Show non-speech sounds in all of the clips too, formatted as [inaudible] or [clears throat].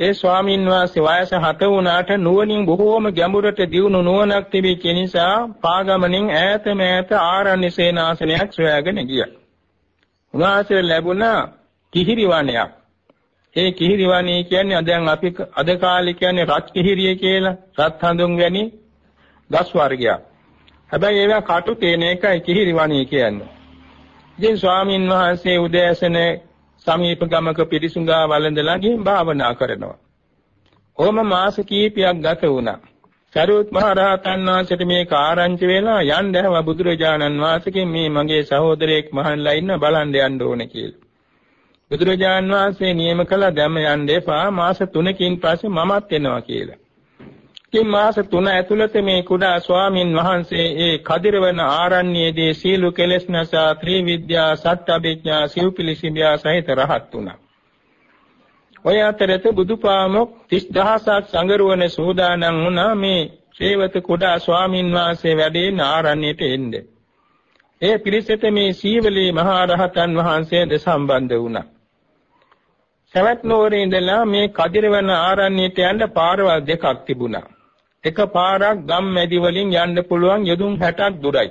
ඒ ස්වාමීන් වහන්සේ වයස 7 වුණාට නුවණින් බොහෝම ගැඹුරට දියුණු නුවණක් තිබිච්ච නිසා පාගමනින් ඈත මෑත ආරණ්‍ය සේනාසනයක් සොයාගෙන ගියා. උන්වහන්සේ ලැබුණා කිහිරි වනයක්. ඒ කිහිරි වනේ කියන්නේ දැන් අපි අද කාලේ කියන්නේ රත් කිහිරිය කියලා. රත් හඳුන් වැනි ගස් වර්ගයක්. හැබැයි ඒවා කටු තේන එකයි කිහිරි වනේ කියන්නේ. ඉතින් ස්වාමින් වහන්සේ උදෑසන සමීප ගමක පිරිසුඟා වළඳලා ගිහින් භාවනා කරනවා. ඕම මාස කීපයක් ගත වුණා. සරුවත් මහ රහතන් වහන්සේට මේ කාරංචි වෙලා යන්න හැව බුදුරජාණන් වහන්සේගෙන් මේ මගේ සහෝදරයෙක් මහන්ලා ඉන්න බලන්න යන්න ඕනේ කියලා. බුදුරජාණන් වහන්සේ නියම කළා දැම්ම යන්න එපා මාස 3කින් පස්සේ මමත් එනවා කියලා. ඉතින් මාස 3 ඇතුළත මේ කුඩා ස්වාමින් වහන්සේ ඒ කදිරවන ආරණ්‍යයේදී සීල කෙලෙස් නැසා ත්‍රිවිද්‍යා සත්‍යභිඥා සිව්පිලිසිමියා සහිත රහත් වුණා. ඔය අතරත බුදුපාමොක් 30000ක් සංගරුවන සූදානම් වුණා මේ ශ්‍රේවත කුඩා ස්වාමින් වහන්සේ වැඩේ ආරණ්‍යයට එන්නේ. ඒ පිරිසට මේ සීවලී මහා රහතන් වහන්සේද සම්බන්ධ වුණා. සවැත් නුවරේ ඉඳලා මේ කදිරවන ආරණ්‍යයට යන්න පාරවල් දෙකක් තිබුණා. එක පාරක් ගම් මැදි වලින් යන්න පුළුවන් යොදුන් 60ක් දුරයි.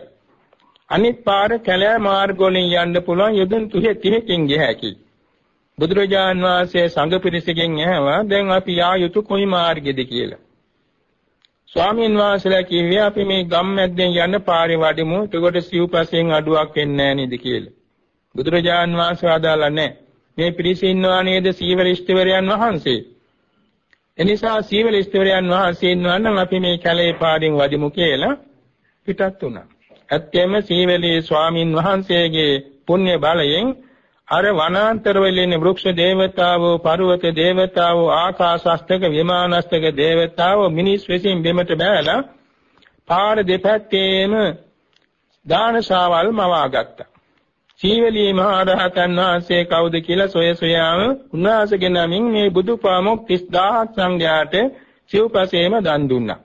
අනිත් පාර කැලෑ මාර්ග වලින් යන්න පුළුවන් යොදුන් 30කින් ගිය හැකියි. බුදුරජාන් වහන්සේ සංඝ පිරිසකින් ඇහුවා දැන් අපි යා යුතු කොයි මාර්ගෙද කියලා. ස්වාමීන් වහන්සේලා කිව්වේ අපි මේ ගම් මැද්දෙන් යන්න පාරේ වඩිමු. එතකොට සිව්පසෙන් අඩුවක් වෙන්නේ නැහැ නේද කියලා. බුදුරජාන් වහන්සේ ආදාලා නැහැ. මේ පිරිස ඉන්නවා නේද සීවරිෂ්ඨවරයන් වහන්සේ. එනිසා සීවරිෂ්ඨවරයන් වහන්සේ ඉන්නවා නම් අපි මේ කැලේ පාරින් වදිමු කියලා පිටත් වුණා. ඇත්තෙම සීවලී ස්වාමින් වහන්සේගේ පුණ්‍ය බලයෙන් අර වනාන්තරවල ඉන්න වෘක්ෂ දේවතාවෝ, පර්වත දේවතාවෝ, ආකාශස්තක විමානස්තක දේවතාවෝ මිනිස් වෙසින් බෙමට බැලලා පාර දෙපැත්තේම දානශාවල් මවාගත්තා. සීවලී මහ රහතන් වහන්සේ කවුද කියලා සොය සොයාම උන්වහන්සේගේ නමින් මේ බුදුපාමොක් 30000ක් සංඝයාට සිව්පසේම දන් දුන්නා.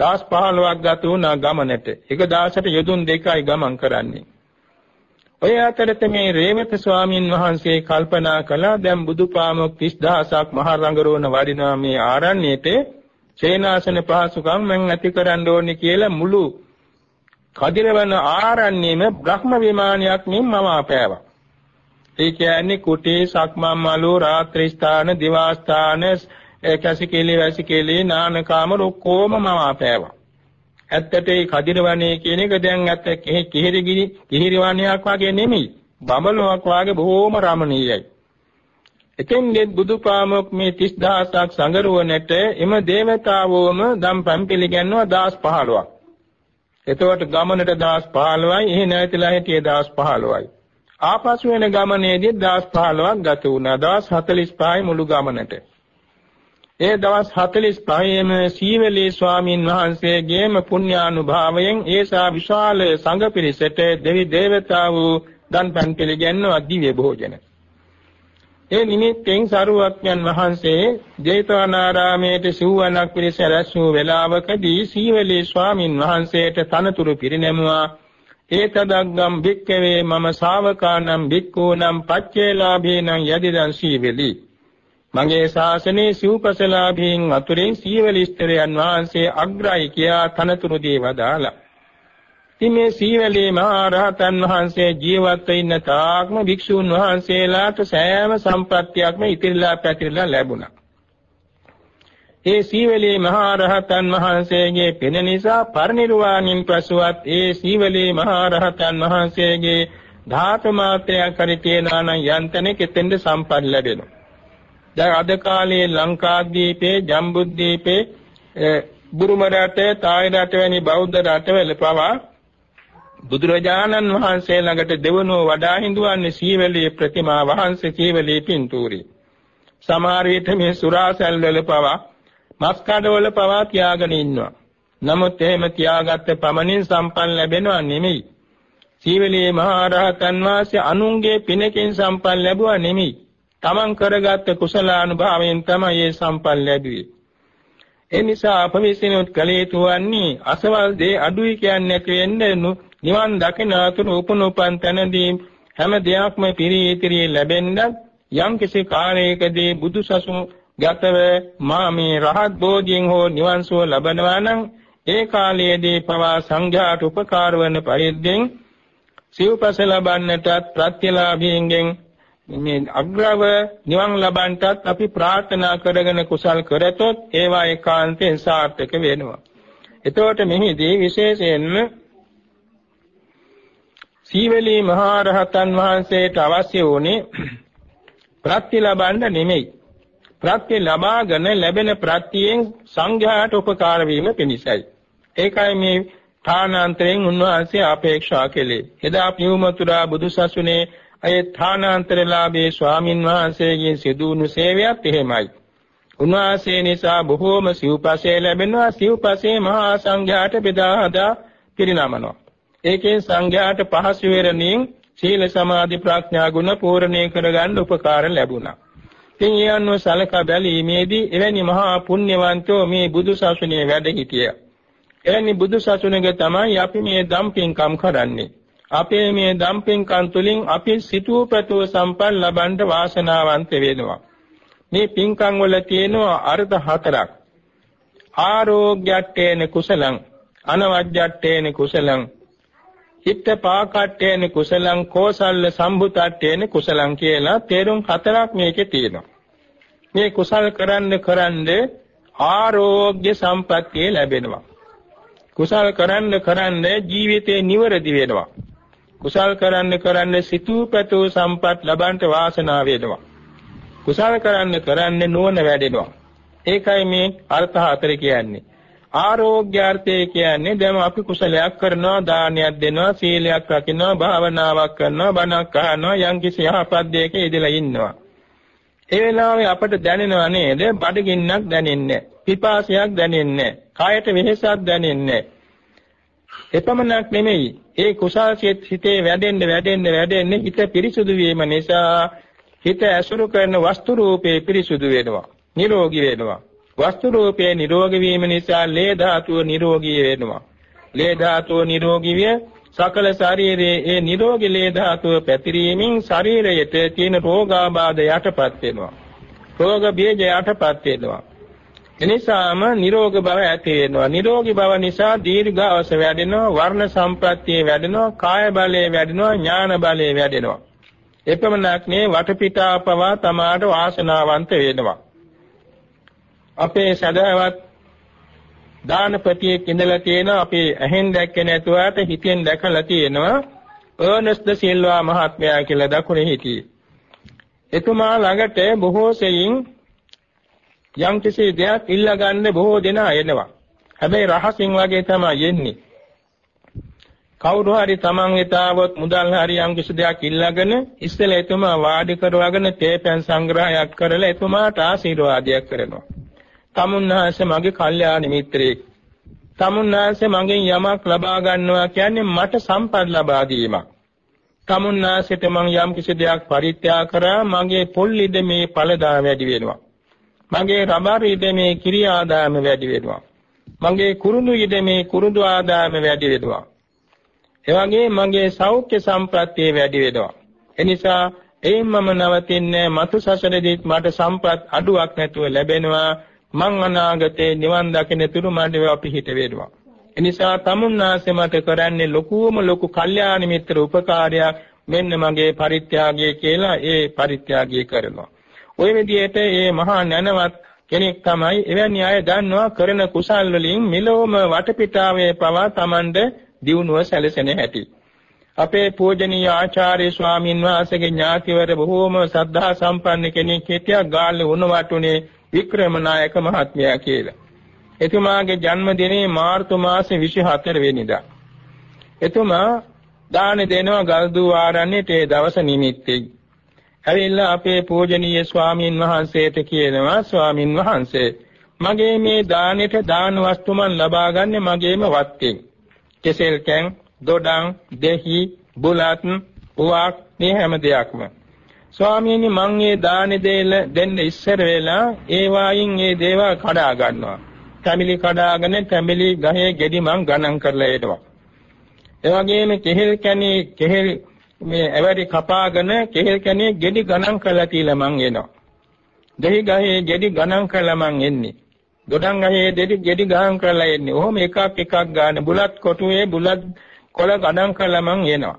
දවස් 15ක් ගත වුණා ගමනට. එක දවසට යොදුන් දෙකයි ගමන් කරන්නේ. ඔය අතරත මේ රේවත ස්වාමින් වහන්සේ කල්පනා කළා දැන් බුදුපාමොක් 30000ක් මහ රංගරෝණ වඩිනා මේ ආරණ්‍යයේ සේනාසන පහසුකම් මම ඇති කරන්න ඕනේ කියලා මුළු කදිරවන ආරණ්‍යෙම බ්‍රහ්ම විමානයක් මෙන් මම අපෑවා. ඒ කියන්නේ කුටි සක්මන් මලු රාත්‍රී ස්ථාන දිවා ස්ථාන කැසිකෙලි වැසිකෙලි නානකාම ඔක්කොම මම අපෑවා. ඇත්තට ඒ කදිරවනේ කියන එක දැන් ඇත්ත කිහිරිගිරි කිහිරිවණයක් වගේ නෙමෙයි. බඹලොක් වගේ බොහෝම රමණීයයි. එතෙන්දෙත් බුදුපාමොක් මේ 30000ක් සංගරුවනට එම දේවතාවෝම දම් පම් පිළිගන්නවා 1015ක්. එතකොට ගමනට 1015යි එහි නැතිලා හිටියේ 1015යි. ආපසු වෙන ගමනේදී 1015ක් ගත වුණා. 1045යි මුළු ගමනට. ඒ දවස් 45ෙම සීවලී ස්වාමින් වහන්සේගේම පුණ්‍යානුභාවයෙන් ඒසා විශාල සංඝ පිරිසට දෙවි දේවතාවෝ දන්පන් පිළිගන්නවා දිව්‍ය භෝජන. ඒ නිමිත්තෙන් සරුවක්ඥන් වහන්සේ ජේතවනාරාමේට සිව්වනක් පිරිස රැස් වූ වේලාවකදී සීවලී ස්වාමින් වහන්සේට තනතුරු පිරිනැමුවා. ඒතදග්ගම් භික්කවේ මම ශාවකානම් භික්ඛූනම් පච්චේලාභේනං යදිදං සීවලී. මගේ ශාසනයේ සිව්පසලාභීන් අතුරින් සීවලී ස්ත්‍රයන් වහන්සේ අග්‍රයි කියා තනතුරු දී වදාලා ඉතින් මේ සීවලී මහා රහතන් වහන්සේ ජීවත් වෙන්න තාක්ම භික්ෂුන් වහන්සේලාට සෑම සම්පත්තියක්ම ඉතිරිලා පැතිරලා ලැබුණා. ඒ සීවලී මහා රහතන් වහන්සේගේ පෙන නිසා පරිනිර්වාණින් පසුවත් ඒ සීවලී මහා රහතන් වහන්සේගේ ධාතු මාත්‍රයක් හරි තියනවා නම් යන්තනේ කෙතෙන්ද සම්පත් ලැබෙනවා. දැන් අද කාලේ ලංකාද්වීපේ ජම්බුද්වීපේ බුරුම රටේ තායි රට වැනි බෞද්ධ රටවල පවා බුදුරජාණන් වහන්සේ ළඟට දෙවනුව වඩා හිඳුවන්නේ සීවලී ප්‍රතිමා වහන්සේ සීවලී පින්තූරේ. සමහර විට මේ සුරාසැල් වල පවා මස් කඩවල පවා තියාගෙන ඉන්නවා. නමුත් එහෙම තියාගත්ත පමණින් සම්පන්න ලැබෙනවා නෙමෙයි. සීවලී මහා රහතන් වහන්සේ අනුන්ගේ පිනකින් සම්පන්න ලැබුවා නෙමෙයි. තමන් කරගත්ත කුසලානුභවයෙන් තමයි මේ සම්පන්න ලැබුවේ. ඒ නිසා අප විසිනුත් කළ යුතු වන්නේ අසවල් දේ අඩුයි කියන්නේ නැති වෙන්නේ නිවන් දකින අතුරු උපනුපන් තැනදී හැම දෙයක්ම පිරී ඉතිරී ලැබෙන්නත් යම් කිසි කාලයකදී බුදුසසුන ගතව මා මේ රහත් බෝධියෙන් හෝ නිවන් සුව ලබනවා නම් ඒ කාලයේදී පවා සංඝයාට උපකාර වන පරිද්දෙන් සිව්පස ලබන්නටත් ප්‍රත්‍යලාභයෙන් මේ අග්‍රව නිවන් ලබන්නටත් අපි ප්‍රාර්ථනා කරගෙන කුසල් කරතොත් ඒවා ඒකාන්තයෙන් සාර්ථක වෙනවා. එතකොට මෙහිදී විශේෂයෙන්ම සීවලී මහා රහතන් වහන්සේට අවශ්‍ය වුණේ ප්‍රත්‍ය ලබන්න නෙමෙයි. ප්‍රත්‍ය ලබාගෙන ලැබෙන ප්‍රත්‍යයෙන් සංඝයාට උපකාර වීම පිණිසයි. ඒකයි මේ ථානාන්තරයෙන් උන්වහන්සේ අපේක්ෂා කළේ. එදා පියුමතුරා බුදුසසුනේ අය ථානාන්තරලාභී ස්වාමින් වහන්සේගෙන් සිදුවුණු සේවයත් එහෙමයි. උන්වහන්සේ නිසා බොහෝම සිව්පසේ ලැබෙනවා සිව්පසේ මහා සංඝයාට බෙදා හදා පිරිනමනවා. ඒකෙන් සංඝයාට පහසු වෙරණින් සීල සමාධි ප්‍රඥා ගුණ පූර්ණේ කරගන්න උපකාර ලැබුණා. ඉතින් ඒ අනුව සලකා බැලීමේදී එවැනි මහා පුණ්‍යවන්තෝ මේ බුදු සසුනේ වැඩ සිටියා. එවැනි බුදු සසුනක තමයි අපි මේ දම්පින්කම් කරන්නේ. අපේ මේ දම්පින්කම් තුලින් අපි සිතූ පැතුව සම්පන්න ලබන්න වාසනාවන්ත වෙනවා. මේ පින්කම් වල තියෙනවා අර්ථ හතරක්. ආරෝග්‍යට්ඨේන කුසලං අනවජ්ජට්ඨේන කුසලං චිත්ත පාකට්ඨේන කුසලං කෝසල්ල සම්භුතට්ඨේන කුසලං කියලා තේරුම් හතරක් මේකේ තියෙනවා. මේ කුසල් කරන්න කරන්න ආරෝග්‍ය සම්පත්තිය ලැබෙනවා. කුසල් කරන්න කරන්න ජීවිතේ නිවැරදි වෙනවා. කුසල් කරන්න කරන්න සිතූ පැතූ සම්පත් ලබන්ට වාසනාව වෙනවා. කුසල් කරන්න කරන්න නුවණ වැඩෙනවා. ඒකයි මේ අර්ථ හතර කියන්නේ. ආරෝග්‍යාර්ථය කියන්නේ දැන් අපි කුසලයක් කරනවා දානයක් දෙනවා සීලයක් රකින්නවා භාවනාවක් කරනවා බණක් අහනවා යම්කිසි යහපත් දෙයක යෙදලා ඉන්නවා. ඒ වෙලාවේ අපට දැනෙනව නේද? බඩගින්නක් දැනෙන්නේ පිපාසයක් දැනෙන්නේ කායට වෙහෙසක් දැනෙන්නේ එපමණක් නෙමෙයි. ඒ කුසල් සිතේ වැඩෙන්න වැඩෙන්න වැඩෙන්න හිත පිරිසුදු වීම නිසා හිත ඇසුරු කරන වස්තු රූපේ පිරිසුදු වෙනවා. නිරෝගී වෙනවා. වස්තු රූපයේ නිරෝගී වීම නිසා ලේ ධාතුව නිරෝගී වෙනවා. ලේ ධාතුව නිරෝගී විය සකල ශරීරයේ ඒ නිරෝගී ලේ ධාතුව පැතිරීමෙන් ශරීරයට තියෙන රෝගාබාධ යටපත් වෙනවා. රෝග බීජ යටපත් වෙනවා. එනිසාම නිරෝග බව ඇති වෙනවා. නිරෝගී බව නිසා දීර්ඝාස වැඩෙනවා, වර්ණ සම්ප්‍රත්‍ය වැඩෙනවා, කාය බලය වැඩෙනවා, ඥාන බලය වැඩෙනවා. එපමණක් නේ වටපිටා පවා තමාට වාසනාවන්ත වෙනවා. අපේ සදාවත් දානපතියෙක් ඉඳලා තියෙනවා අපි ඇහෙන් දැක්කේ නැතුවට හිතෙන් දැකලා තියෙනවා අර්නස්ට් ද සිල්වා මහත්මයා කියලා දකුණේ හිටියේ. එතුමා ළඟට බොහෝ සෙයින් යම් කිසි දෙයක් ඉල්ලා ගන්න බොහෝ දෙනා එනවා. හැබැයි රහසින් වගේ තමයි එන්නේ. කවුරු හරි Taman වෙතාවොත් මුදල් හරි යම් කිසි දෙයක් ඉල්ලාගෙන ඉස්සෙල්ලා එතුමා වාඩි කරවගෙන තේපැන් සංග්‍රහයක් කරලා එතුමාට ආශිර්වාදයක් කරනවා. තමුන්නාංශ මගේ කල්යාණ මිත්‍රයෙක්. තමුන්නාංශ මගෙන් යමක් ලබා ගන්නවා කියන්නේ මට සම්පත් ලබා දීමක්. තමුන්නාංශයට මම යම් කිසි දෙයක් පරිත්‍යාග කරා මගේ පොල් ඉදමේ ඵලදා වැඩි වෙනවා. මගේ රබර් ඉදමේ කිරි ආදායම වැඩි වෙනවා. මගේ කුරුඳු ඉදමේ කුරුඳු ආදායම වැඩි වෙනවා. එවැගේ මගේ සෞඛ්‍ය සම්ප්‍රත්‍ය වැඩි වෙනවා. එනිසා එයින් මම නවතින්නේ මතු සසරෙදිත් මට සම්පත් අඩුවක් නැතුව ලැබෙනවා මං අනාගතේ නිවන් දකින තුරු මඩේ පිහිට වේනවා. එනිසා තමුන්නාසේ මට කරන්නේ ලොකුම ලොකු කල්යාණ මිත්‍ර උපකාරයක් මෙන්න මගේ පරිත්‍යාගය කියලා ඒ පරිත්‍යාගය කරනවා. ওই විදිහට මේ මහා නැනවත් කෙනෙක් තමයි එවැනි අය දන්නවා කරන කුසල් වලින් මෙලොවම වටපිටාවේ පවා Tamand දියුණුව සැලසෙන හැටි. අපේ පූජනීය ආචාර්ය ස්වාමින් වහන්සේගේ ඥාතිවර බොහෝම සද්ධා සම්පන්න කෙනෙක් හිටියා ගාල්ලේ උණවටුනේ වික්‍රමනායක මහත්මයා කියලා. එතුමාගේ ජන්මදිනේ මාර්තු මාසේ 24 වෙනිදා. එතුමා දාන දෙනවා ගල්දුව ආරණ්‍යයට ඒ දවස නිමිත්තේ. ඇවිල්ලා අපේ පූජනීය ස්වාමින් වහන්සේට කියනවා ස්වාමින් වහන්සේ මගේ මේ දානෙට දාන වස්තු මන් ලබා ගන්න මගේම වත්තෙන්. කෙසෙල් කැන්, දොඩම්, දෙහි, බුලත්, පුවක් මේ හැම දෙයක්ම. ස්වාමීනි මං මේ දාන දෙල දෙන්න ඉස්සර වෙලා ඒ වායින් මේ දේවල් කඩා ගන්නවා. තැඹිලි කඩාගෙන තැඹිලි ගහේ ගෙඩි මං ගණන් කරලා එනවා. ඒ වගේම කෙහෙල් කැණි කෙහෙල් මේ ඇවරි කපාගෙන කෙහෙල් කැණි ගෙඩි ගණන් කරලා තියලා මං එනවා. දෙහි ගහේ ගෙඩි ගණන් කරලා මං එන්නේ. දොඩම් ගහේ දෙඩි ගෙඩි ගණන් කරලා එන්නේ. ඔහොම එකක් එකක් ගන්න බුලත් කොටුවේ බුලත් කොළ ගණන් කරලා මං එනවා.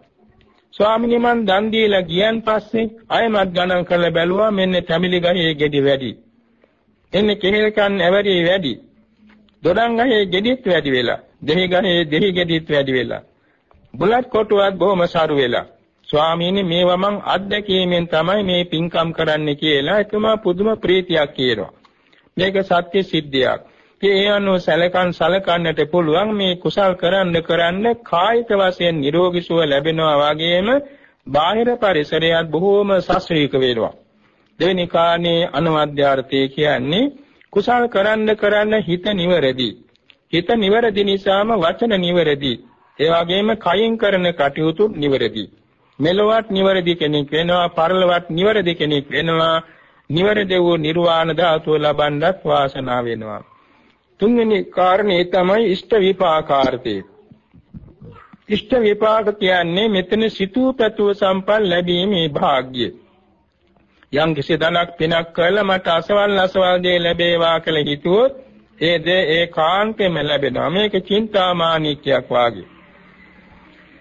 ස්වාමිනී මං දන් දීලා ගියන් පස්සේ අයමත් ගණන් කරලා බැලුවා මෙන්න තැමිලි ගහේ ගෙඩි වැඩි. එන්නේ කෙහෙල් කන් ඇවරි වැඩි. දොඩම් ගහේ ගෙඩිත් වැඩි වෙලා. දෙහි ගහේ දෙහි ගෙඩිත් වැඩි වෙලා. බුලත් කොටුවත් බොහොම සරු වෙලා. ස්වාමීනි මේවා මං අත්දැකීමෙන් තමයි මේ පින්කම් කරන්නේ කියලා එතුමා පුදුම ප්‍රීතියක් කියනවා. මේක සත්‍ය සිද්ධියක්. ඒ අනුව සැලකන් සලකන්නට පුළුවන් මේ කුසල් කරන්න කරන්න කායික වශයෙන් නිරෝගී සුව ලැබෙනවා වගේම බාහිර පරිසරයත් බොහෝම සස්ත්‍රීක වෙනවා. දෙවෙනි කාණේ අනුවද්‍යාර්ථය කියන්නේ කුසල් කරන්න කරන්න හිත නිවැරදි. හිත නිවැරදි නිසාම වචන නිවැරදි. ඒ වගේම කයින් කරන කටයුතු නිවැරදි. මෙලොවත් නිවැරදි කෙනෙක් වෙනවා පරලොවත් නිවැරදි කෙනෙක් වෙනවා නිවැරදි වූ නිර්වාණ ධාතුව ලබන්නත් වාසනාව වෙනවා තුන්වෙනි කාරණේ තමයි ඉෂ්ඨ විපාකාර්ථය. ඉෂ්ඨ විපාක කියන්නේ මෙතන සිතූ පැතුව සම්පල් ලැබීමේ වාග්ය යම් කිසි ධනක් පිනක් කළා මට අසවල් අසවල් දේ ලැබේවා කියලා හිතුවොත් ඒ දේ ඒකාන්තයෙන්ම ලැබෙනවා. මේක චින්තාමානිකයක් වාගේ.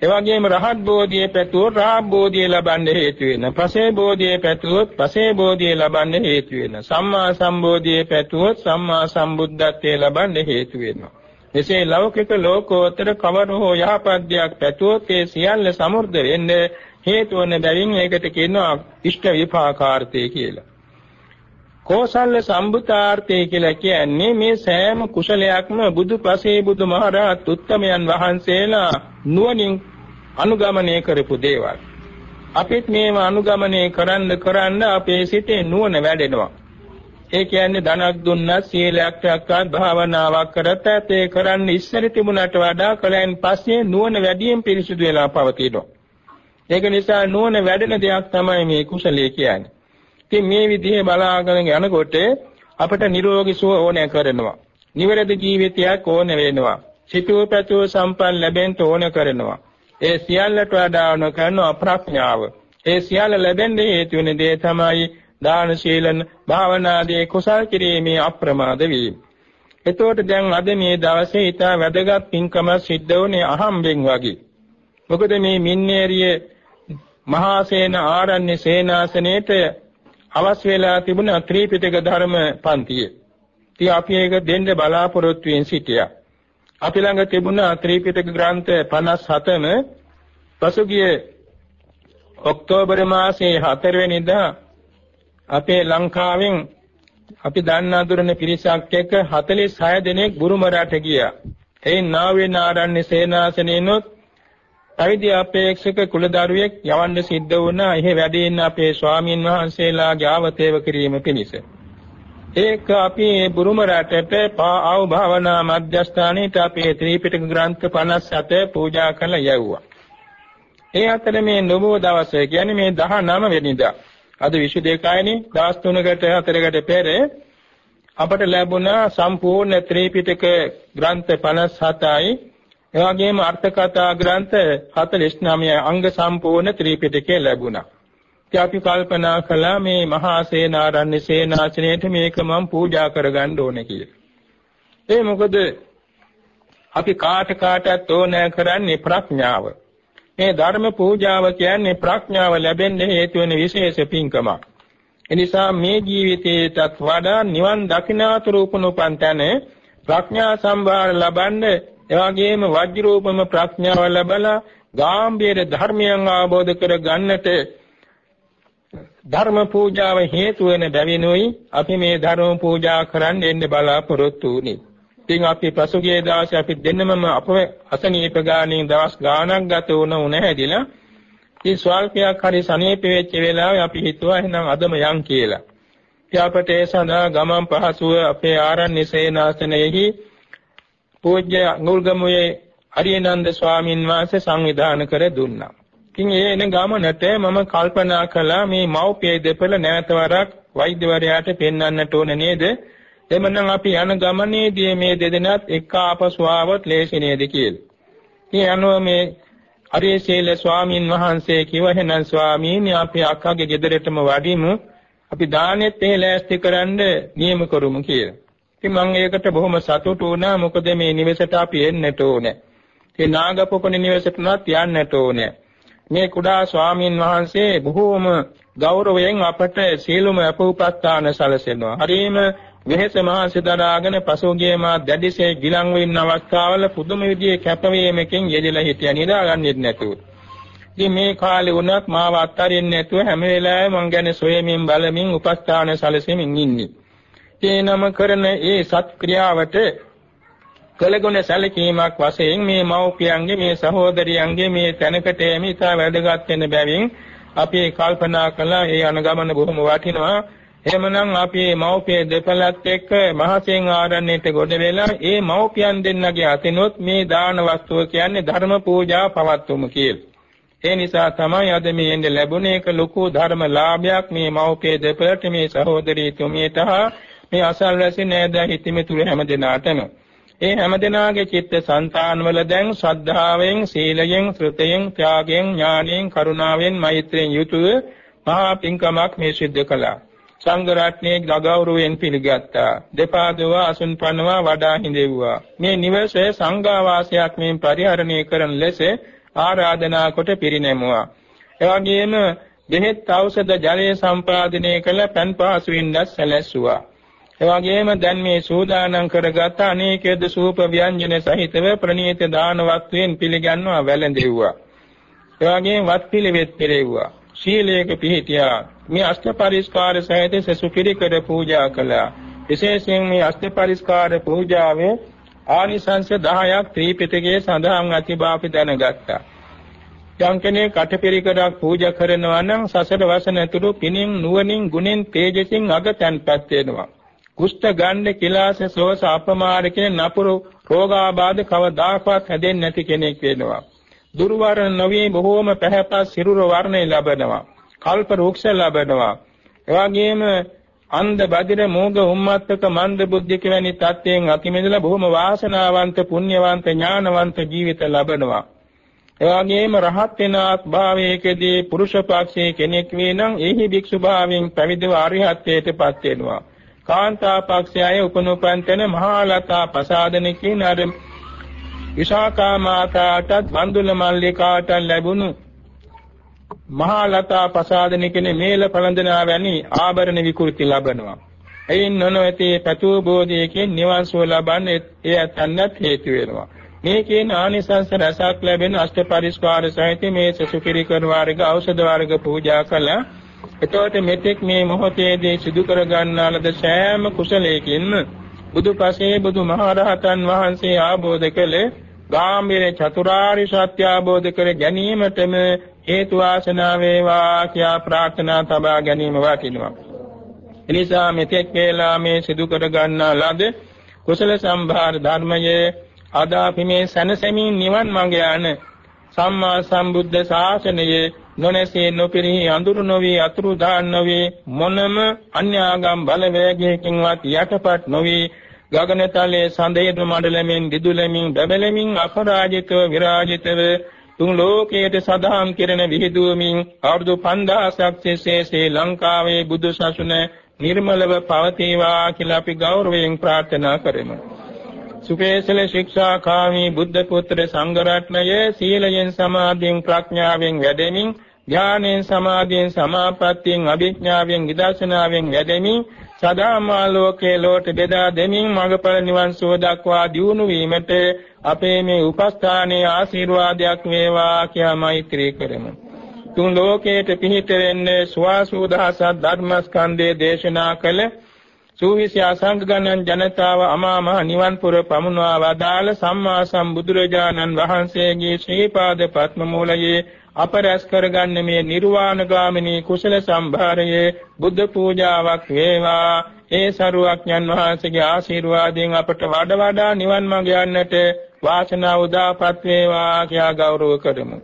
එවැගේම රහත් බෝධිය පැතුවොත් රහත් බෝධිය ලබන්න හේතු වෙන. පසේ බෝධිය පැතුවොත් පසේ බෝධිය ලබන්න හේතු වෙන. සම්මා සම්බෝධිය පැතුවොත් සම්මා සම්බුද්ධත්වයේ ලබන්න හේතු වෙනවා. එසේ ලෞකික ලෝකෝත්තර කවර හෝ යහපත් දෙයක් පැතුවොත් ඒ සියල්ල සමෘද්ධ වෙන්න හේතු වන බැවින් ඒකට කියනවා ඉෂ්ඨ විපාකාර්ථය කියලා. කෝසල්ල සම්බුතාර්ථය කියලා කියන්නේ මේ සෑම කුසලයක්ම බුදුපසේ බුදුමහරහත් උත්තමයන් වහන්සේලා නුවණින් අනුගමනය කරපු දේවල්. අපිත් මේව අනුගමනය කරන්න කරන්න අපේ සිතේ නුවණ වැඩෙනවා. ඒ කියන්නේ ධනක් දුන්නත් සීලයක් රැක්කත් භාවනාවක් කරත් ඒ කරන්න ඉස්සර තිබුණට වඩා කලෙන් පස්සේ නුවණ වැඩියෙන් පිරිසිදු වෙලා පවතිනවා. ඒක නිසා නුවණ වැඩෙන දෙයක් තමයි මේ කුසලයේ කියන්නේ. ඉතින් මේ විදිහේ බලාගෙන යනකොට අපට නිරෝගී සුව ඕනෑ කරනවා. නිවැරදි ජීවිතයක් ඕන වෙනවා. සිතූ පැතූ සම්පන්න ලැබෙන්න ඕන කරනවා. ඒ සියල්ලට වඩා ඕන කරන අප්‍රඥාව. ඒ සියල්ල ලැබෙන්න හේතු වෙන දේ තමයි දාන ශීලන භාවනාදී කුසල් කිරීමේ අප්‍රමාද වීම. එතකොට දැන් අද මේ දවසේ ඊට වැදගත් පින්කම සිද්ධ වුණේ අහම්බෙන් වගේ. මොකද මේ මින්නේරිය මහා සේන ආරණ්‍ය සේනාසනයේට අවස් වෙලා තිබුණ ත්‍රිපිටක ධර්ම පන්තිය. ඉතින් අපි ඒක දෙන්න බලාපොරොත්තු වෙමින් සිටියා. අපි ළඟ තිබුණ ත්‍රිපිටක ග්‍රන්ථ 57ම පසුගිය ඔක්තෝබර් මාසයේ 4 වෙනිදා අපේ ලංකාවෙන් අපි දන්න අඳුරන පිරිසක් එක්ක 46 දෙනෙක් බුරුම රට ගියා. එයින් නාවේ නාරණ්‍ය සේනාසනෙනොත් පැවිදි අපේක්ෂක කුලදරුවෙක් යවන්න සිද්ධ වුණා. එහි වැඩ ඉන්න අපේ ස්වාමින් වහන්සේලාගේ ආවතේව කිරීම පිණිස. ඒක අපි බුරුම රටට පාව භාවනා මධ්‍යස්ථානයේ අපේ ත්‍රිපිටක ග්‍රන්ථ 57 පූජා කළ යවුවා. ඒ අතර මේ නවෝ දවසේ කියන්නේ මේ 19 වෙනිදා අද 22යිනේ දවස් 3කට 4කට පෙර අපට ලැබුණා සම්පූර්ණ ත්‍රිපිටක ග්‍රන්ථ 57යි එවැගේම අර්ථ කතා ග්‍රන්ථ 49 අංග සම්පූර්ණ ත්‍රිපිටකය ලැබුණා. ඉතින් අපි කල්පනා කළා මේ මහා සේනාරණ්‍ය සේනාසනයේට මේක මම පූජා කරගන්න ඕනේ කියලා. ඒ මොකද අපි කාට කාටත් ඕනෑ කරන්නේ ප්‍රඥාව. මේ ධර්ම පූජාව කියන්නේ ප්‍රඥාව ලැබෙන්න හේතු වෙන විශේෂ පින්කමක්. එනිසා මේ ජීවිතයටත් වඩා නිවන් දකිනාතුරු උපනුපන් තැන ප්‍රඥා සම්භාර ලබන්න එවාගෙම වජ්‍රූපම ප්‍රඥාව ලැබලා ගාම්භීර ධර්මයන් අවබෝධ කර ගන්නට ධර්ම පූජාව හේතු වෙන බැවිනුයි අපි මේ ධර්ම පූජා කරන්න එන්න බලාපොරොත්තු වුනේ. ඉතින් අපි පසුගිය දවසේ අපි දෙන්නම අප අසනීප ගානේ දවස් ගාණක් ගත වුණ උනහැදිලා ඉතින් ස්වල්පයක් හරි සනීප වෙච්ච වෙලාවේ අපි හිතුවා එහෙනම් අදම යන් කියලා. ඉතින් අපට ඒ සඳහා ගමන් පහසුව අපේ ආරණ්‍ය සේනාසනයෙහි පූජ්‍ය අඟුල්ගමුවේ අරියනන්ද ස්වාමින් වහන්සේ සංවිධානය කර දුන්නා. ඉතින් ඒ එන ගමනට මම කල්පනා කළා මේ මව්පිය දෙපළ නැවත වරක් වෛද්‍යවරයාට පෙන්වන්නට ඕන නේද? එමනම් අපි යන ගමනේදී මේ දෙදෙනාත් එක්ක ආපසු ආවොත් ලේසි නේද කියලා. ඉතින් අනුව මේ අරියශීල ස්වාමින් වහන්සේ කිව්ව එහෙනම් ස්වාමීනි අපි අක්කගේ ගෙදරටම වඩිමු. අපි දානෙත් ඒ ලෑස්ති කරන්න නියම කරමු කියලා. ඉතින් මම ඒකට බොහොම සතුටු වුණා. මොකද මේ නිවෙසට අපි එන්නට ඕනේ. ඒ නාගපොකණ නිවෙසට උනත් යන්නට ඕනේ. මේ කුඩා ස්වාමීන් වහන්සේ බොහෝම ගෞරවයෙන් අපට සීලම අපෝපස්ථාන සැලසෙනවා. හරීම වෙහෙස මහන්සි දරාගෙන පසුගිය මා දැඩිසේ ගිලන් වෙන්න අවස්ථාවල පුදුම විදිහේ කැපවීමකින් යෙදලා හිටියා නිදාගන්නෙත් නැතුව. ඉතින් මේ කාලේ වුණත් මාව අත්හරින්නේ නැතුව හැම වෙලාවෙම මං ගැන සොයමින් බලමින් උපස්ථාන සැලසෙමින් ඉන්නේ. ඒ නම කරන ඒ සත්ක්‍රියාවට කළගුණ සැලකීමක් වශයෙන් මේ මව්පියන්ගේ මේ සහෝදරියන්ගේ මේ තැනකට එමි ඉතා වැදගත් වෙන බැවින් අපි කල්පනා කළා ඒ අනුගමන බොහොම වටිනවා එහෙමනම් අපි මව්පිය දෙපළත් එක්ක මහසෙන් ආරණ්‍යයට ගොඩ වෙලා ඒ මව්පියන් දෙන්නගේ අතිනොත් මේ දාන වස්තුව කියන්නේ ධර්ම පූජා පවත්වමු කියලා. ඒ නිසා තමයි අද මේ එන්නේ ලැබුණේ එක ලොකු ධර්ම ලාභයක් මේ මව්පිය දෙපළට මේ සහෝදරී තුමියට මේ අසල්වැසි නෑද හිතමිතුරු හැම දෙනාටම. ඒ හැම දෙනාගේ චිත්ත සංතානවල දැන් ශ්‍රද්ධාවෙන්, සීලයෙන්, ශ්‍රතයෙන්, ත්‍යාගයෙන්, ඥානයෙන්, කරුණාවෙන්, මෛත්‍රියෙන් යුතුව මහා පින්කමක් මේ සිද්ධ කළා. සංඝ රත්නයේ ගෞරවයෙන් පිළිගත්තා. දෙපා දව අසුන් පනවා වඩා හිඳෙව්වා. මේ නිවසේ සංඝාවාසයක් මෙන් පරිහරණය කරන ලෙස ආරාධනා කොට පිරිනැමුවා. එවැගේම දෙහෙත් ඖෂධ ජලය සම්පාදනය කළ පන් පහසුවින්ද සැලැස්සුවා. එවැගේම දැන් මේ සූදානම් කරගත් අනේකද සූප ව්‍යංජන සහිතව ප්‍රණීත දානවත්වයෙන් පිළිගන්නවා වැළඳෙව්වා. එවැගේම වත් පිළිවෙත් පෙරෙව්වා. ශීලයක පිහිටියා. මේ අෂ්ට පරිස්කාර සහිත සසුපිරිකර පූජා කළා. විශේෂයෙන් මේ අෂ්ට පරිස්කාර පූජාවේ ආනිසංස 10ක් ත්‍රිපිටකයේ සඳහන් ඇති බව අපි දැනගත්තා. යම් කෙනෙක් කටපිරිකරක් පූජා කරනවා නම් සසර වසන තුරු පිනින් නුවණින් ගුණෙන් තේජසින් අග තැන්පත් වෙනවා. කුෂ්ඨ ගණ්ඩ කිලාස සෝස අපමාර කියන නපුරු රෝගාබාධ කවදාකවත් හැදෙන්නේ නැති කෙනෙක් වෙනවා. දුර්වර්ණ නොවේ බොහෝම පැහැපත් සිරුර වර්ණය ලබනවා. කල්ප රෝක්ෂ ලබනවා. එවාගෙම අන්ධ බදිර මෝග උම්මත්තක මන්ද බුද්ධික වැනි තත්ත්වයෙන් අතිමෙදලා බොහොම වාසනාවන්ත පුණ්‍යවන්ත ඥානවන්ත ජීවිත ලබනවා. එවාගෙම රහත් වෙන ආත්භාවයකදී පුරුෂ පක්ෂයේ කෙනෙක් වේ නම් එහි භික්ෂු භාවයෙන් පැවිදිව අරිහත්ත්වයටපත් වෙනවා. කාන්තා පක්ෂයය උපනුපන් තැන මහා ලතා ප්‍රසාදන කියන අර විශාකා මාතාටත් වන්දුල මල්ලිකාට ලැබුණු මහා ලතා ප්‍රසාදන කියන මේල පළඳනා වැනි ආභරණ විකෘති ලබනවා. එයින් නොනවති පතු බෝධියකින් නිවන් සුව ලබන්නේ එය තන්නත් හේතු වෙනවා. මේ කියන ආනිසංස රසක් ලැබෙන අෂ්ට පරිස්කාර සහිත මේ සසුකිරි කර වර්ග ඖෂධ වර්ග පූජා කළා. එතකොට මෙතෙක් මේ මොහොතේදී සිදු කර ගන්නාලද සෑම කුසලයකින්ම බුදුපසේ බුදුමහරහතන් වහන්සේ ආબોධ කළේ ගාම්භීර චතුරාර්ය සත්‍ය ආબોධ කර ගැනීමටම හේතු වාසනා වේවා කියා ප්‍රාර්ථනා තබා ගැනීම වටිනවා. එනිසා මෙතෙක් වේලා මේ සිදු කර ගන්නා ලද කුසල සම්භාර ධර්මයේ අද අපි මේ සනසමින් නිවන් මඟ යන සම්මා සම්බුද්ධ ශාසනයේ නොනැසී නොපිරිහි අඳුරු නොවි අතුරු දාන් නොවි මොනම අන්‍යාගම් බලවේගයකින්වත් යටපත් නොවි ගගනතලයේ සඳේදු මණ්ඩලමින් දිදුලමින් බබලමින් අපරාජිතව විරාජිතව තුන් ලෝකයට සදාම් කිරණ විහිදුවමින් අවුරුදු 5000ක් තිස්සේ ශ්‍රී ලංකාවේ බුදු සසුන නිර්මලව පවතිවා කියලා අපි ගෞරවයෙන් ප්‍රාර්ථනා කරමු. සුපේසල ශික්ෂාකාමී බුද්ධ පුත්‍ර සංඝ රත්නයේ සීලයෙන් සමාධියෙන් ප්‍රඥාවෙන් වැඩෙමින් ඥානෙන් සමාධියෙන් සමාපත්තියෙන් අභිඥාවෙන් විදර්ශනාවෙන් වැඩෙමින් සදාමා ලෝකේ ලෝට බෙදා දෙමින් මඟඵල නිවන් සුව දක්වා දියුණු වීමට අපේ මේ උපස්ථානයේ ආශිර්වාදයක් වේවා කියා මෛත්‍රී කරමු. තුන් ලෝකයට පිහිට වෙන්නේ සුවාසුදහසක් ධර්මස්කන්ධයේ දේශනා කළ සූවිසි අසංඝ ගණන් ජනතාව අමා මහ නිවන් පුර පමුණවා වදාළ සම්මා සම්බුදුරජාණන් වහන්සේගේ ශ්‍රී පාද පත්ම මූලයේ අපරස් කරගන්න මේ නිර්වාණ ගාමිනී කුසල සම්භාරයේ බුද්ධ පූජාවක් වේවා. ඒ සරුවක්ඥන් වහන්සේගේ ආශිර්වාදයෙන් අපට වඩා වඩා නිවන් මඟ යන්නට වාසනාව උදාපත් වේවා කියා ගෞරව කරමු.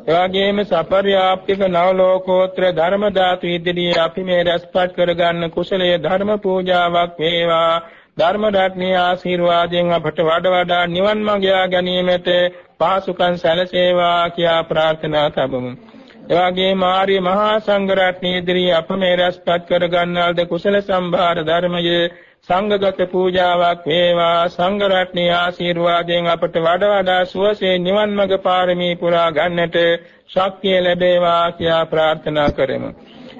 එවාගේම සපර්යාප්තික නවලෝකෝත්තර ධර්ම ධාතු ඉදිරියේ අපි මේ රැස්පත් කරගන්න කුසලයේ ධර්ම පූජාවක් වේවා. ධර්ම රත්නයේ ආශිර්වාදයෙන් අපට වඩා වඩා නිවන් මඟ යා ගැනීමට පහසුකම් සැලසේවා කියා ප්‍රාර්ථනා තබමු. එවාගේම ආර්ය මහා සංඝ රත්නයේ ඉදිරියේ අප මේ රැස්පත් කර ගන්නාද කුසල සම්භාර ධර්මයේ සංඝගත පූජාවක් වේවා සංඝ රත්නයේ ආශිර්වාදයෙන් අපට වඩා වඩා සුවසේ නිවන් මඟ පාරමී පුරා ගන්නට ශක්තිය ලැබේවා කියා ප්‍රාර්ථනා කරමු.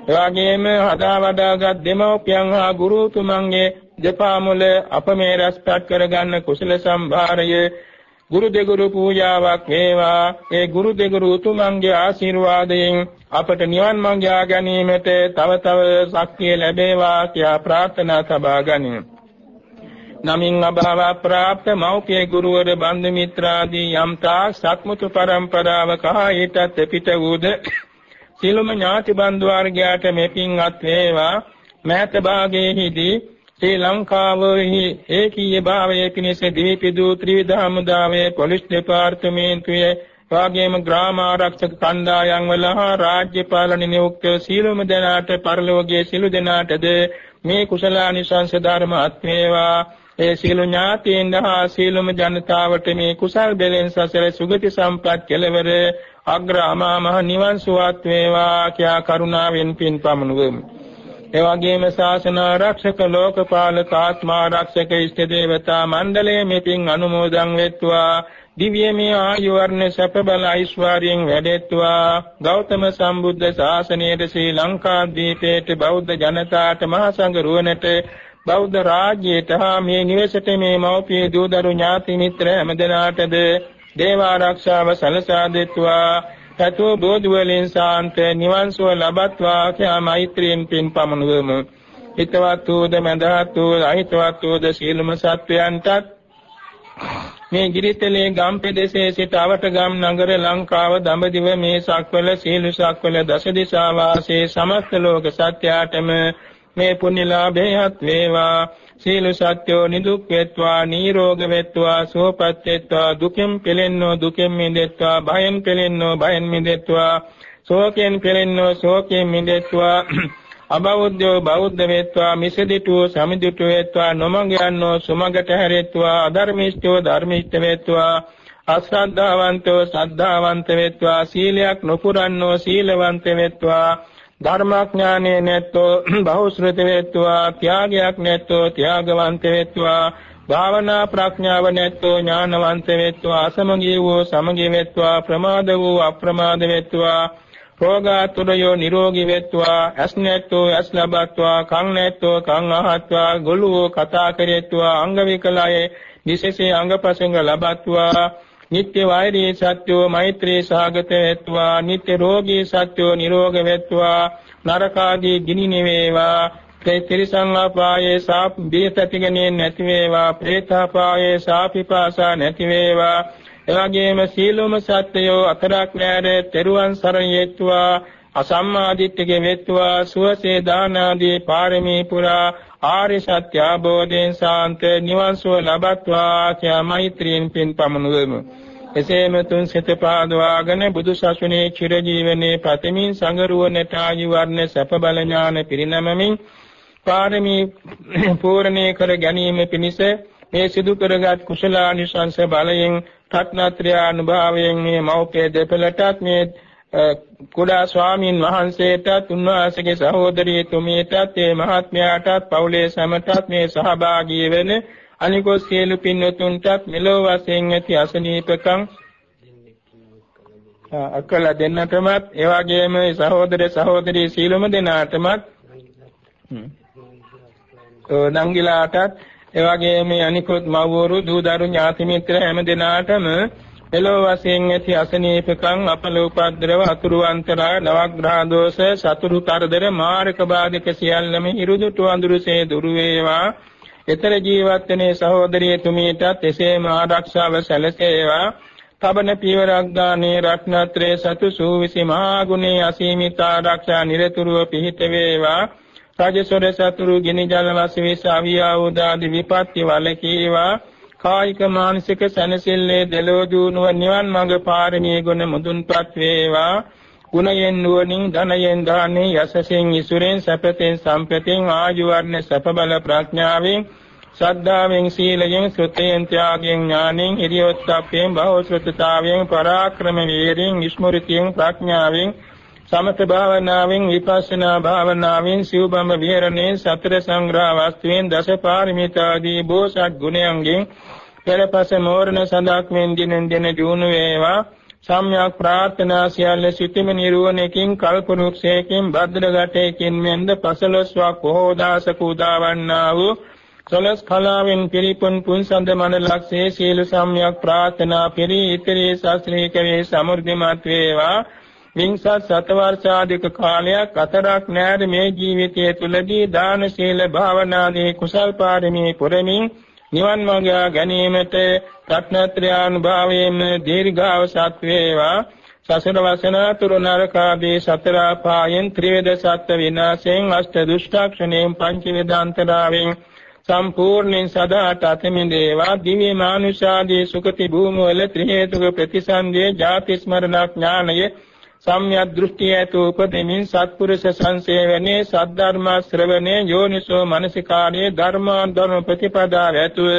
එවාගේම හදා වඩාගත් දෙමව්පියන් හා ගුරුතුමන්ගේ දෙපා මුල අප මේ රැස්පත් කරගන්න කුසල සම්භාරය ගුරු දෙගුරු පූජාවක් වේවා ඒ ගුරු දෙගුරු උතුමන්ගේ ආශිර්වාදයෙන් අපට නිවන් මඟ යා ගැනීමට තව තව ශක්තිය ලැබේවා කියා ප්‍රාර්ථනා සබා ගනිමු. නමින් අභාව ප්‍රාප්ත මෞඛ්‍ය ගුරුවර බන්දු මිත්‍රාදී යම් තාක් සත්මුතු පරම්පරාව කහයිටත් පිට වූද සිළුම ඥාති බන්දු වර්ගයාට මෙපින්වත් වේවා මෑත භාගයේදී ශ්‍රී ලංකාවෙහි ඒකීය භාවයේ පිණිස දීපිදු ත්‍රිවිධ හමුදාවේ පොලිස් දෙපාර්තමේන්තුවේ වාගේම ග්‍රාම ආරක්ෂක කණ්ඩායම් වල හා රාජ්‍ය පාලන නියුක්ත සීලම දෙනාට පරලෝකයේ සිළු දෙනාටද මේ කුසලානිසංස ධර්ම අත්වේවා ඒ සීල ඥාතීන් හා සීලම ජනතාවට මේ කුසල් බෙලෙන් සසර සුගති සම්පත් කෙලවර අග්‍රාමා මහ නිවන් සුවත් වේවා කියා කරුණාවෙන් පින් පමුණුවමු. එවැගේම ශාසන ආරක්ෂක ලෝකපාලක ආත්මා ආරක්ෂක ඉෂ්ඨ දේවතා මණ්ඩලයේ මෙතින් අනුමෝදන් වෙත්වා. දිව්‍යමය ආයු වර්ණ සැප බල ඓශ්වර්යයෙන් වැඩෙත්වා. ගෞතම සම්බුද්ධ ශාසනයේ ශ්‍රී ලංකා දීපේට බෞද්ධ ජනතාවට මහා සංඝ රුවනට බෞද්ධ රාජ්‍යයට හා මේ නිවසට මේ මෞපිය දූ දරු ඥාති මිත්‍ර හැමදෙනාටද දේව ආරක්ෂාව සලසා දෙත්වා. සතු බෝධි වලින් සාන්ත නිවන් සුව ලබත්වා කියා මෛත්‍රියෙන් පින් පමුණුවමු. හිතවත් වූද මඳහත් වූ අහිතවත් වූද සීලම සත්වයන්ටත් මේ ගිරිතලේ ගම් ප්‍රදේශයේ සිට අවට ගම් නගර ලංකාව දඹදිව මේ සක්වල සීල සක්වල දස දිසා වාසී සමස්ත ලෝක සත්‍යයටම මේ පුණ්‍යලාභයත් වේවා. සීල සත්‍යෝ නිදුක් වේත්වා නිරෝග වේත්වා සුවපත් වේත්වා දුකෙන් පෙලෙන්නෝ දුකෙන් මිදෙත්වා භයෙන් පෙලෙන්නෝ භයෙන් මිදෙත්වා ශෝකයෙන් පෙලෙන්නෝ ශෝකයෙන් මිදෙත්වා [clears throat] අබෞද්ධෝ බෞද්ධ වේත්වා මිසදිටුව සමිදිටුව වේත්වා නොමඟ යන්නෝ සුමඟට හැරෙත්වා අධර්මිෂ්ඨෝ ධර්මිෂ්ඨ වේත්වා අශ්‍රද්ධාවන්තෝ ශ්‍රද්ධාවන්ත වේත්වා සීලයක් නොපුරන්නෝ සීලවන්ත වේත්වා ධර්මඥානෙ නැත්තෝ [clears throat] බහුශ්‍රත වේත්වා ත්‍යාගයක් නැත්තෝ ත්‍යාගවන්ත වේත්වා භාවනා ප්‍රඥාව නැත්තෝ ඥානවන්ත වේත්වා අසමගී වූ සමගී වේත්වා ප්‍රමාද වූ අප්‍රමාද වේත්වා රෝගාතුරයෝ නිරෝගී වේත්වා ඇස් නැත්තෝ ඇස් ලබත්වා කන් නැත්තෝ කන් අහත්වා ගොළුව කතා කරේත්වා අංග විකලයේ නිසසේ අංගපසංග ලබත්වා නිත්‍ය වෛරී සත්‍යෝ මෛත්‍රී සාගත වෙත්වා නිත්‍ය රෝගී සත්‍යෝ නිරෝග වෙත්වා නරකාදී ගිනි නිවේවා ත්‍රිසං අපායේ සාප බියතතිගනේ නැති වේවා പ്രേතාපායේ සාපිපාසා නැති වේවා එවැගේම සීලොම සත්‍යෝ අතරක් නැර තෙරුවන් සරණ යෙත්වා අසම්මාදිට්ඨික වෙත්වා සුවසේ දානාදී පාරමී පුරා ආර්ය සත්‍ය අවබෝධයෙන් සාන්ත නිවන් සුව ලබත්වා කියා මෛත්‍රියෙන් පින් පමුණුවෙමු. එසේම තුන් සිත පාදවාගෙන බුදු සසුනේ චිරජීවනයේ ප්‍රතිමින් සංගරුවනට ආයු වර්ණ සැප බල ඥාන පිරිනමමින් පාරමී [clears throat] පූර්ණේ කර ගැනීම පිණිස මේ සිදු කරගත් කුසලානිසංස බලයෙන් රත්නත්‍රය අනුභවයෙන් මේ මෞඛ්‍ය දෙපළටත් මේ කුඩා ස්වාමීන් වහන්සේටත් උන්වහන්සේගේ සහෝදරිය තුමියටත් මේ මහත්මයාටත් පවුලේ සමටත් මේ සහභාගී වෙන අනිකොත් සියලු පින්වතුන්ටත් මෙලොව වශයෙන් ඇති අසනීපකම් අකල දෙන්නටමත් ඒ වගේම සහෝදර සහෝදරී සීලම දෙනාටමත් නංගිලාටත් ඒ වගේම අනිකොත් මව්වරු දූ දරු ඥාති මිත්‍ර හැම දෙනාටම එලෝ වශයෙන් ඇති අසනීපකම් අපල උපද්දරව අතුරු අන්තරා නවග්‍රහ දෝෂ සතුරු කරදර මාරක බාධක සියල්ලම ඉරුදුටු අඳුරසේ දුරු වේවා. ඊතර ජීවත් වනේ සහෝදරිය තුමීටත් එසේම ආරක්ෂාව සැලසේවා. තබන පීවරක් ගානේ රත්නත්‍රේ සතු සූවිසි මහා ගුණේ අසීමිත ආරක්ෂා නිරතුරුව පිහිට වේවා. රාජසොර සතුරු ගිනි ජල වස විස අවියා උදාදි විපත්ති වලකීවා කායික මානසික සැනසෙල්ලේ දෙලෝ දුණුව නිවන් මඟ පාරමී ගුණ මුදුන්පත් වේවා. ගුණයෙන් නුවණින් ධනයෙන් දානේ යසසෙන් ඉසුරෙන් සැපතෙන් සම්පතෙන් ආයු වර්ණ සැප බල ප්‍රඥාවෙන් ශ්‍රද්ධාවෙන් සීලයෙන් සුතයෙන් ත්‍යාගයෙන් ඥානෙන් ඉරියොත්ප්පයෙන් බහෝසෘතතාවයෙන් පරාක්‍රම වීරියෙන් ස්මෘතියෙන් ප්‍රඥාවෙන් සමත භාවනාවෙන් විපස්සනා භාවනාවෙන් සිව්බඹ විහරණේ සතර සංග්‍රහ වස්තුවෙන් දස පාරමිතාදී බෝසත් ගුණයන්ගෙන් පෙරපස මෝරණ සඳක්මෙන් දිනෙන් දින දිනු වේවා. සම්්‍යක් ප්‍රාර්ථනා සියල්ල සිතම නිරුවණකින් කල්පරුක්ෂයකින් භද්‍රගටයකින් මෙන්ද පසලස්වක් බොහෝ දාසක උදාවන්නා වූ සලස් කලාවෙන් පිරිපුන් පුන්සඳ මණ්ඩලක්සේ සීල සම්්‍යක් ප්‍රාර්ථනා පිරි ඉතිරි ශාස්ත්‍රීය සමෘද්ධිමත් වේවා. විංසත් සතවර්ෂාධික කාලයක් අතරක් නැර මේ ජීවිතය තුලදී දාන සීල භාවනාදී කුසල් පාරමී පුරමින් නිවන් මාර්ගය ගැනීමට රත්නත්‍රානුභාවයෙන් දීර්ඝාවසත් වේවා. සසර වසන තුරු නරකාදී සතර පායෙන් ත්‍රිවිධ සත්ත්ව විනාශයෙන් අෂ්ට දුෂ්ටක්ෂණයෙන් පංච වේදාන්තරාවෙන් සම්පූර්ණයෙන් සදාට අතමිදේවා දිව්‍ය මානුෂාදී සුගති භූමවල ත්‍රි හේතුක ප්‍රතිසන්දියේ ජාති ස්මරණ ඥානයේ සම්‍යක් දෘෂ්ටිය ඇතු උපදෙමින් සත්පුරුෂ සංසේවනයේ සද්ධර්ම ශ්‍රවණේ යෝනිසෝ මනසිකාරයේ ධර්මාන්තරණ ප්‍රතිපදාව ඇතුව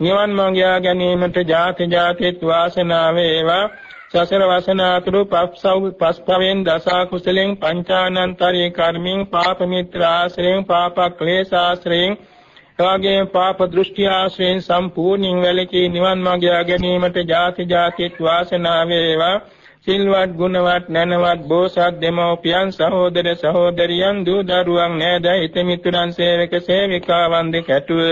නිවන් මාර්ගය ගැනීමට ජාති ජාතිත් වාසනාව වේවා. සසර වසනාතුරු පස්සව් පස්පවෙන් දසා කුසලෙන් පංචානන්තරී කර්මින් පාප මිත්‍ර ආශ්‍රයෙන් පාප ක්ලේශ ආශ්‍රයෙන් එවාගේ පාප දෘෂ්ටි ආශ්‍රයෙන් සම්පූර්ණින් වැළකී නිවන් මාර්ගය ගැනීමට ජාති ජාතිත් වාසනාව වේවා. සිල්වත් ගුණවත් නැනවත් බෝසත් දෙමෝපියන් සහෝදර සහෝදරියන් දූ දරුවන් නෑද හිතමිතුරන් සේවක සේවිකාවන් දෙකටුව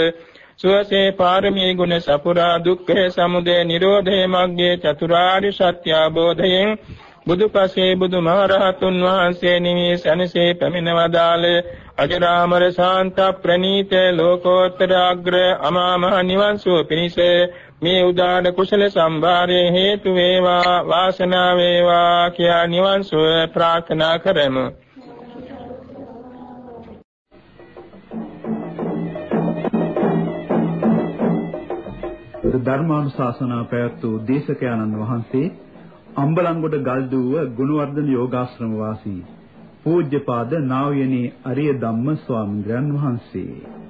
සුවසේ පාරමී ගුණ සපුරා දුක්ඛේ සමුදය නිරෝධේ මග්ගේ චතුරාර්ය සත්‍ය අවබෝධයෙන් බුදුපසේ බුදුමහරහතුන් වහන්සේ නිමී සනසේ පැමිණවදාළ අජරාමර ශාන්ත ප්‍රණීත ලෝකෝත්තර අග්‍ර අමා මහ නිවන් සුව පිණිස මේ උදාන කුසල සම්භාරයේ හේතු වේවා වාසනාව වේවා කියා නිවන් සුව ප්‍රාර්ථනා කරමු. ධර්මානුශාසනා පැවැත් වූ දේශකයන්න් වහන්සේ අම්බලන්ගොඩ ගල්දුව ගුණවර්ධන යෝගාශ්‍රම වාසී පූජ්‍යපාද නා වූ යනි අරිය ධම්ම ස්වාමීන් වහන්සේ.